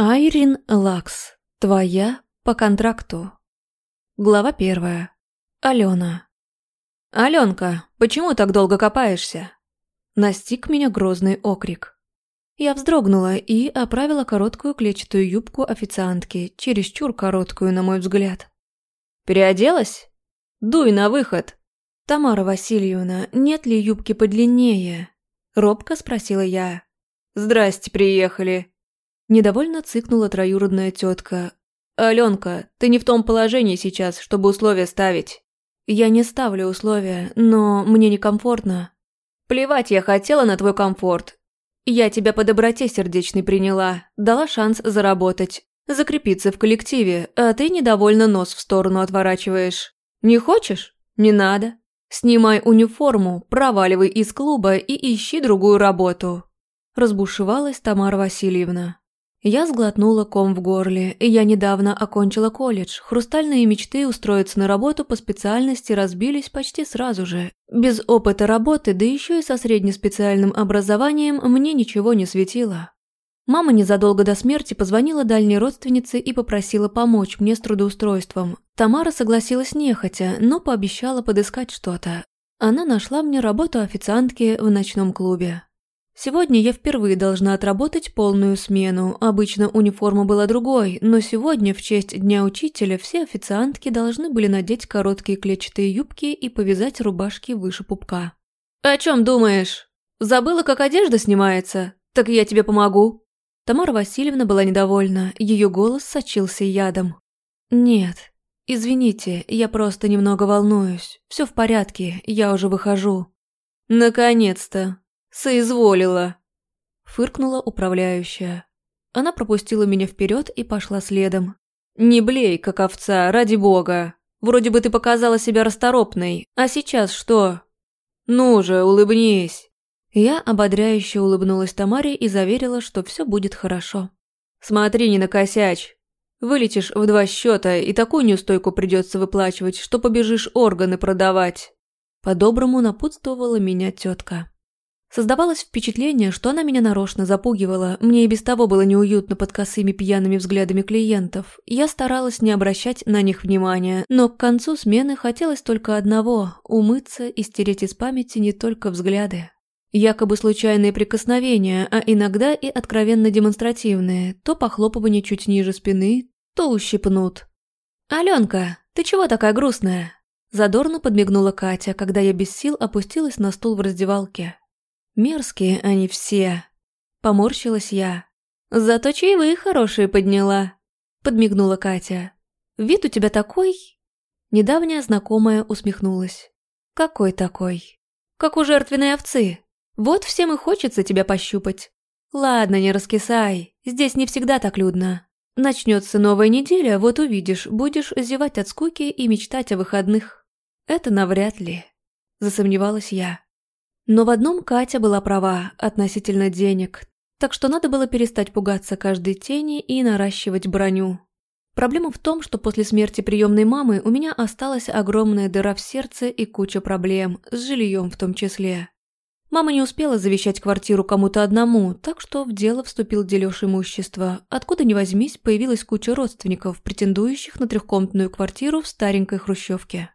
Айрин Лакс. Твоя по контракту. Глава первая. Алена. «Аленка, почему так долго копаешься?» Настиг меня грозный окрик. Я вздрогнула и оправила короткую клетчатую юбку официантки, чересчур короткую, на мой взгляд. «Переоделась? Дуй на выход!» «Тамара Васильевна, нет ли юбки подлиннее?» Робко спросила я. «Здрасте, приехали!» Недовольно цыкнула троюродная тетка. «Аленка, ты не в том положении сейчас, чтобы условия ставить». «Я не ставлю условия, но мне некомфортно». «Плевать я хотела на твой комфорт. Я тебя по доброте сердечной приняла, дала шанс заработать, закрепиться в коллективе, а ты недовольно нос в сторону отворачиваешь. Не хочешь? Не надо. Снимай униформу, проваливай из клуба и ищи другую работу». Разбушевалась Тамара Васильевна. Я сглотнула ком в горле. Я недавно окончила колледж. Хрустальные мечты устроиться на работу по специальности разбились почти сразу же. Без опыта работы, да еще и со среднеспециальным образованием, мне ничего не светило. Мама незадолго до смерти позвонила дальней родственнице и попросила помочь мне с трудоустройством. Тамара согласилась нехотя, но пообещала подыскать что-то. Она нашла мне работу официантки в ночном клубе. Сегодня я впервые должна отработать полную смену. Обычно униформа была другой, но сегодня, в честь Дня Учителя, все официантки должны были надеть короткие клетчатые юбки и повязать рубашки выше пупка. «О чем думаешь? Забыла, как одежда снимается? Так я тебе помогу». Тамара Васильевна была недовольна, ее голос сочился ядом. «Нет, извините, я просто немного волнуюсь. Все в порядке, я уже выхожу». «Наконец-то!» «Соизволила!» Фыркнула управляющая. Она пропустила меня вперед и пошла следом. «Не блей, как овца, ради бога! Вроде бы ты показала себя расторопной, а сейчас что?» «Ну же, улыбнись!» Я ободряюще улыбнулась Тамаре и заверила, что все будет хорошо. «Смотри, не накосячь. Вылетишь в два счета, и такую неустойку придется выплачивать, что побежишь органы продавать». По-доброму напутствовала меня тетка. Создавалось впечатление, что она меня нарочно запугивала, мне и без того было неуютно под косыми пьяными взглядами клиентов. Я старалась не обращать на них внимания, но к концу смены хотелось только одного – умыться и стереть из памяти не только взгляды. Якобы случайные прикосновения, а иногда и откровенно демонстративные, то похлопывание чуть ниже спины, то ущипнут. «Аленка, ты чего такая грустная?» Задорно подмигнула Катя, когда я без сил опустилась на стул в раздевалке. Мерзкие они все. Поморщилась я. Зато чаевые хорошие подняла. Подмигнула Катя. Вид у тебя такой... Недавняя знакомая усмехнулась. Какой такой? Как у жертвенной овцы. Вот всем и хочется тебя пощупать. Ладно, не раскисай. Здесь не всегда так людно. Начнется новая неделя, вот увидишь, будешь зевать от скуки и мечтать о выходных. Это навряд ли. Засомневалась я. Но в одном Катя была права относительно денег, так что надо было перестать пугаться каждой тени и наращивать броню. Проблема в том, что после смерти приемной мамы у меня осталась огромная дыра в сердце и куча проблем, с жильем в том числе. Мама не успела завещать квартиру кому-то одному, так что в дело вступил дележ имущества. Откуда ни возьмись, появилась куча родственников, претендующих на трехкомнатную квартиру в старенькой хрущевке.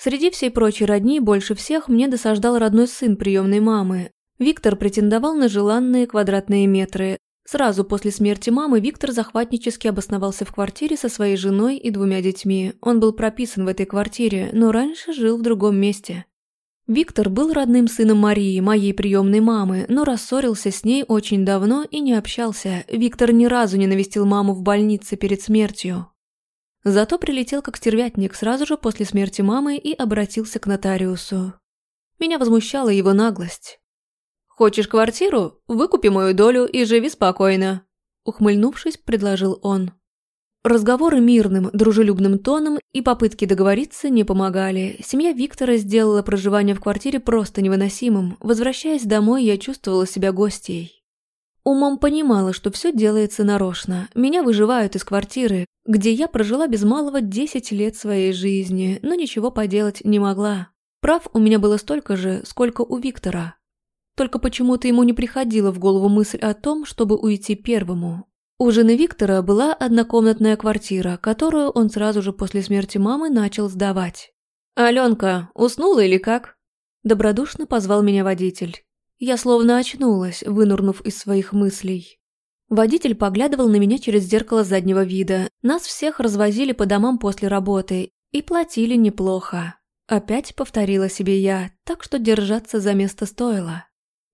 Среди всей прочей родни больше всех мне досаждал родной сын приемной мамы. Виктор претендовал на желанные квадратные метры. Сразу после смерти мамы Виктор захватнически обосновался в квартире со своей женой и двумя детьми. Он был прописан в этой квартире, но раньше жил в другом месте. Виктор был родным сыном Марии, моей приемной мамы, но рассорился с ней очень давно и не общался. Виктор ни разу не навестил маму в больнице перед смертью. Зато прилетел как стервятник сразу же после смерти мамы и обратился к нотариусу. Меня возмущала его наглость. «Хочешь квартиру? Выкупи мою долю и живи спокойно», — ухмыльнувшись, предложил он. Разговоры мирным, дружелюбным тоном и попытки договориться не помогали. Семья Виктора сделала проживание в квартире просто невыносимым. Возвращаясь домой, я чувствовала себя гостьей. Умом понимала, что все делается нарочно. Меня выживают из квартиры, где я прожила без малого 10 лет своей жизни, но ничего поделать не могла. Прав у меня было столько же, сколько у Виктора. Только почему-то ему не приходила в голову мысль о том, чтобы уйти первому. У жены Виктора была однокомнатная квартира, которую он сразу же после смерти мамы начал сдавать. «Аленка, уснула или как?» Добродушно позвал меня водитель. Я словно очнулась, вынурнув из своих мыслей. Водитель поглядывал на меня через зеркало заднего вида. Нас всех развозили по домам после работы и платили неплохо. Опять повторила себе я, так что держаться за место стоило.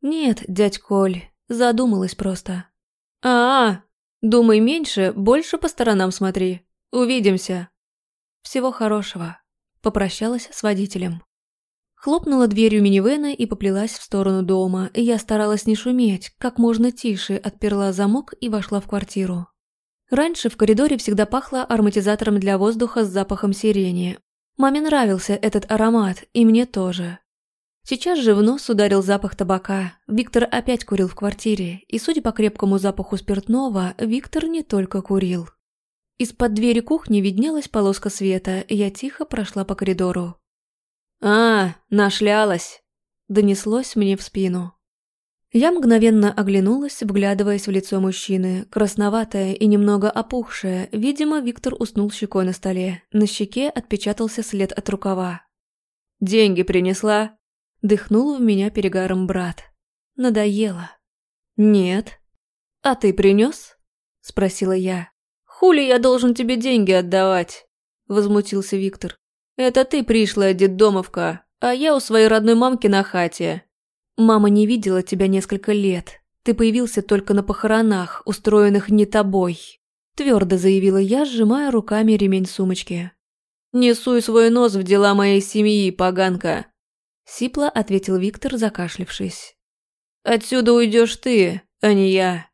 «Нет, дядь Коль, задумалась просто». «А-а, думай меньше, больше по сторонам смотри. Увидимся». «Всего хорошего», – попрощалась с водителем. Хлопнула дверью минивэна и поплелась в сторону дома. Я старалась не шуметь, как можно тише отперла замок и вошла в квартиру. Раньше в коридоре всегда пахло ароматизатором для воздуха с запахом сирени. Маме нравился этот аромат, и мне тоже. Сейчас же в нос ударил запах табака. Виктор опять курил в квартире, и, судя по крепкому запаху спиртного, Виктор не только курил. Из-под двери кухни виднелась полоска света, и я тихо прошла по коридору. «А, нашлялась!» – донеслось мне в спину. Я мгновенно оглянулась, вглядываясь в лицо мужчины, красноватое и немного опухшее. Видимо, Виктор уснул щекой на столе. На щеке отпечатался след от рукава. «Деньги принесла?» Дыхнул в меня перегаром брат. Надоело. «Нет». «А ты принес? Спросила я. «Хули я должен тебе деньги отдавать?» Возмутился Виктор. «Это ты пришлая детдомовка, а я у своей родной мамки на хате». «Мама не видела тебя несколько лет. Ты появился только на похоронах, устроенных не тобой», твердо заявила я, сжимая руками ремень сумочки. «Не суй свой нос в дела моей семьи, поганка!» Сипло ответил Виктор, закашлившись. «Отсюда уйдешь ты, а не я.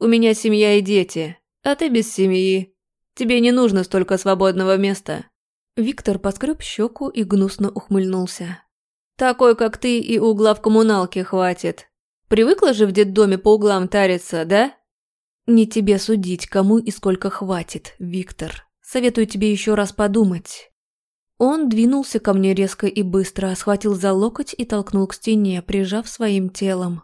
У меня семья и дети, а ты без семьи. Тебе не нужно столько свободного места. Виктор поскреб щеку и гнусно ухмыльнулся. «Такой, как ты, и угла в коммуналке хватит. Привыкла же в детдоме по углам тариться, да?» «Не тебе судить, кому и сколько хватит, Виктор. Советую тебе еще раз подумать». Он двинулся ко мне резко и быстро, схватил за локоть и толкнул к стене, прижав своим телом.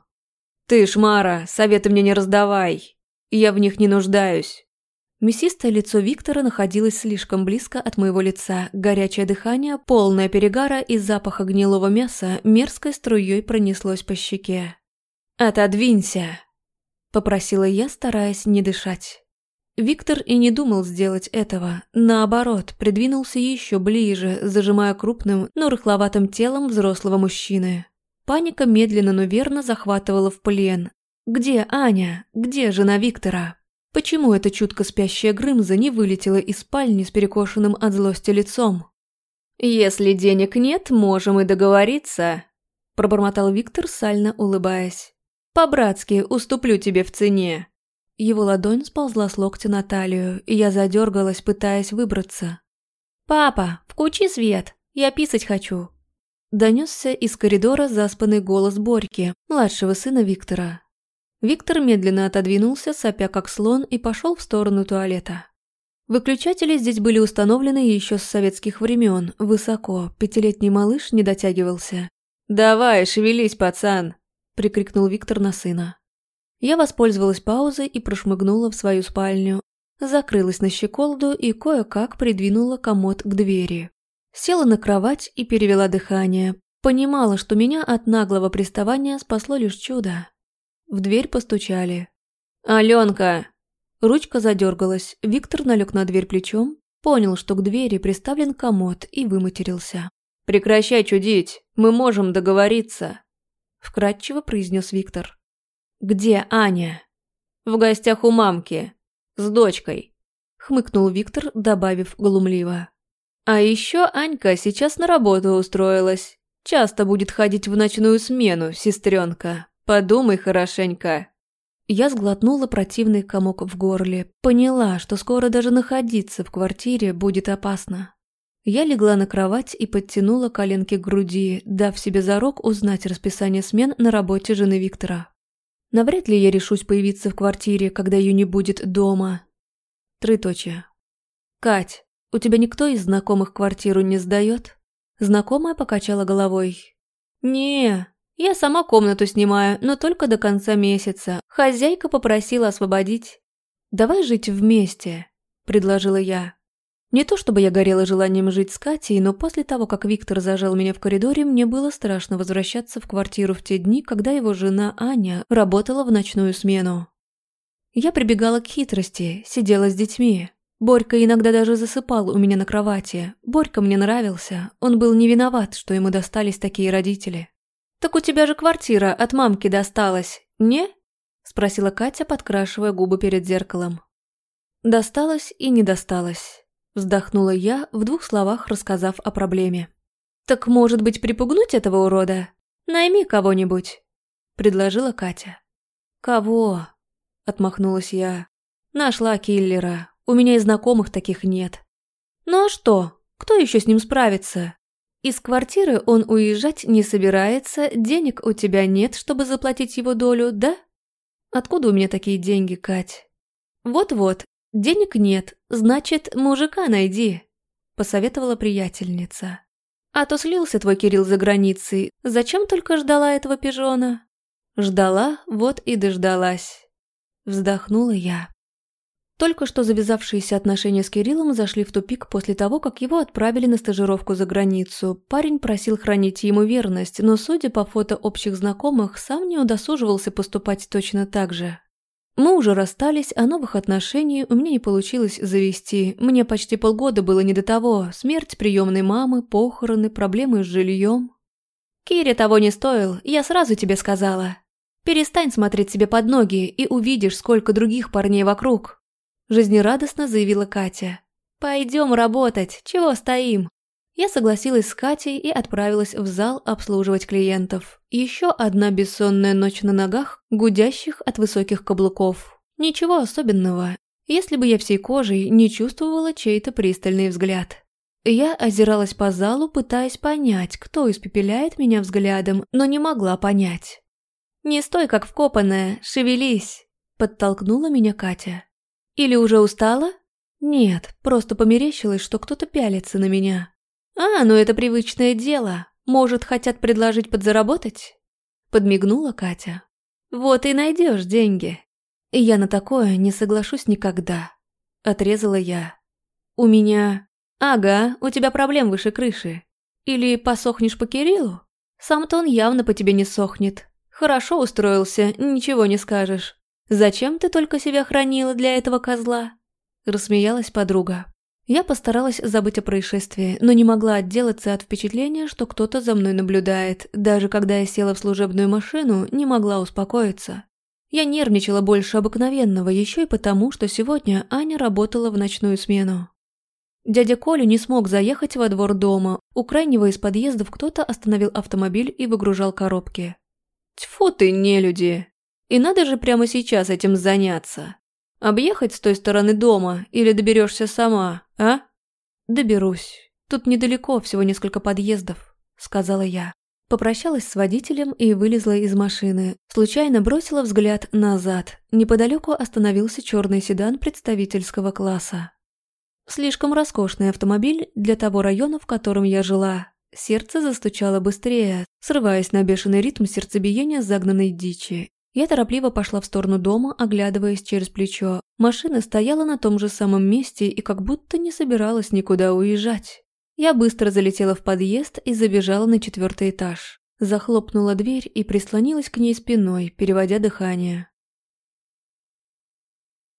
«Ты, Шмара, советы мне не раздавай. Я в них не нуждаюсь. Мясистое лицо Виктора находилось слишком близко от моего лица. Горячее дыхание, полное перегара и запаха гнилого мяса мерзкой струей пронеслось по щеке. «Отодвинься!» – попросила я, стараясь не дышать. Виктор и не думал сделать этого. Наоборот, придвинулся еще ближе, зажимая крупным, но рыхловатым телом взрослого мужчины. Паника медленно, но верно захватывала в плен. «Где Аня? Где жена Виктора?» Почему эта чутко спящая Грымза не вылетела из спальни с перекошенным от злости лицом? «Если денег нет, можем и договориться», – пробормотал Виктор, сально улыбаясь. «По-братски уступлю тебе в цене». Его ладонь сползла с локтя на талию, и я задергалась, пытаясь выбраться. «Папа, включи свет, я писать хочу», Донесся из коридора заспанный голос Борьки, младшего сына Виктора. Виктор медленно отодвинулся, сопя как слон, и пошел в сторону туалета. Выключатели здесь были установлены еще с советских времен, высоко, пятилетний малыш не дотягивался. «Давай, шевелись, пацан!» – прикрикнул Виктор на сына. Я воспользовалась паузой и прошмыгнула в свою спальню, закрылась на щеколду и кое-как придвинула комод к двери. Села на кровать и перевела дыхание. Понимала, что меня от наглого приставания спасло лишь чудо. В дверь постучали. «Аленка!» Ручка задергалась, Виктор налег на дверь плечом, понял, что к двери приставлен комод и выматерился. «Прекращай чудить, мы можем договориться», – вкратчиво произнес Виктор. «Где Аня?» «В гостях у мамки. С дочкой», – хмыкнул Виктор, добавив глумливо. «А еще Анька сейчас на работу устроилась. Часто будет ходить в ночную смену, сестренка». Подумай хорошенько». Я сглотнула противный комок в горле, поняла, что скоро даже находиться в квартире будет опасно. Я легла на кровать и подтянула коленки к груди, дав себе зарок узнать расписание смен на работе жены Виктора. Навряд ли я решусь появиться в квартире, когда ее не будет дома. Трыточие. «Кать, у тебя никто из знакомых квартиру не сдает?» Знакомая покачала головой. «Не, я сама комнату снимаю, но только до конца месяца. Хозяйка попросила освободить. «Давай жить вместе», – предложила я. Не то чтобы я горела желанием жить с Катей, но после того, как Виктор зажал меня в коридоре, мне было страшно возвращаться в квартиру в те дни, когда его жена Аня работала в ночную смену. Я прибегала к хитрости, сидела с детьми. Борька иногда даже засыпал у меня на кровати. Борька мне нравился, он был не виноват, что ему достались такие родители. «Так у тебя же квартира от мамки досталась, не?» – спросила Катя, подкрашивая губы перед зеркалом. Досталось и не досталось. Вздохнула я, в двух словах рассказав о проблеме. «Так, может быть, припугнуть этого урода? Найми кого-нибудь», — предложила Катя. «Кого?» — отмахнулась я. «Нашла киллера. У меня и знакомых таких нет». «Ну а что? Кто еще с ним справится? Из квартиры он уезжать не собирается, денег у тебя нет, чтобы заплатить его долю, да? Откуда у меня такие деньги, Кать? Вот-вот, «Денег нет, значит, мужика найди», – посоветовала приятельница. «А то слился твой Кирилл за границей, зачем только ждала этого пижона?» Ждала, вот и дождалась. Вздохнула я. Только что завязавшиеся отношения с Кириллом зашли в тупик после того, как его отправили на стажировку за границу. Парень просил хранить ему верность, но, судя по фото общих знакомых, сам не удосуживался поступать точно так же. Мы уже расстались, а новых отношений у меня не получилось завести. Мне почти полгода было не до того. Смерть приемной мамы, похороны, проблемы с жильем. Кире того не стоил, я сразу тебе сказала. Перестань смотреть себе под ноги и увидишь, сколько других парней вокруг. Жизнерадостно заявила Катя. Пойдем работать, чего стоим? Я согласилась с Катей и отправилась в зал обслуживать клиентов. Еще одна бессонная ночь на ногах, гудящих от высоких каблуков. Ничего особенного, если бы я всей кожей не чувствовала чей-то пристальный взгляд. Я озиралась по залу, пытаясь понять, кто испепеляет меня взглядом, но не могла понять. «Не стой, как вкопанная, шевелись!» – подтолкнула меня Катя. «Или уже устала?» «Нет, просто померещилось, что кто-то пялится на меня. «А, ну это привычное дело. Может, хотят предложить подзаработать?» Подмигнула Катя. «Вот и найдешь деньги. Я на такое не соглашусь никогда», — отрезала я. «У меня...» «Ага, у тебя проблем выше крыши. Или посохнешь по Кириллу? Сам-то он явно по тебе не сохнет. Хорошо устроился, ничего не скажешь. Зачем ты только себя хранила для этого козла?» Рассмеялась подруга. Я постаралась забыть о происшествии, но не могла отделаться от впечатления, что кто-то за мной наблюдает. Даже когда я села в служебную машину, не могла успокоиться. Я нервничала больше обыкновенного, еще и потому, что сегодня Аня работала в ночную смену. Дядя Коля не смог заехать во двор дома. У крайнего из подъездов кто-то остановил автомобиль и выгружал коробки. «Тьфу ты, нелюди! И надо же прямо сейчас этим заняться!» Объехать с той стороны дома или доберешься сама, а? Доберусь. Тут недалеко, всего несколько подъездов, сказала я. Попрощалась с водителем и вылезла из машины. Случайно бросила взгляд назад. Неподалеку остановился черный седан представительского класса. Слишком роскошный автомобиль для того района, в котором я жила. Сердце застучало быстрее, срываясь на бешеный ритм сердцебиения загнанной дичи. Я торопливо пошла в сторону дома, оглядываясь через плечо. Машина стояла на том же самом месте и как будто не собиралась никуда уезжать. Я быстро залетела в подъезд и забежала на четвертый этаж. Захлопнула дверь и прислонилась к ней спиной, переводя дыхание.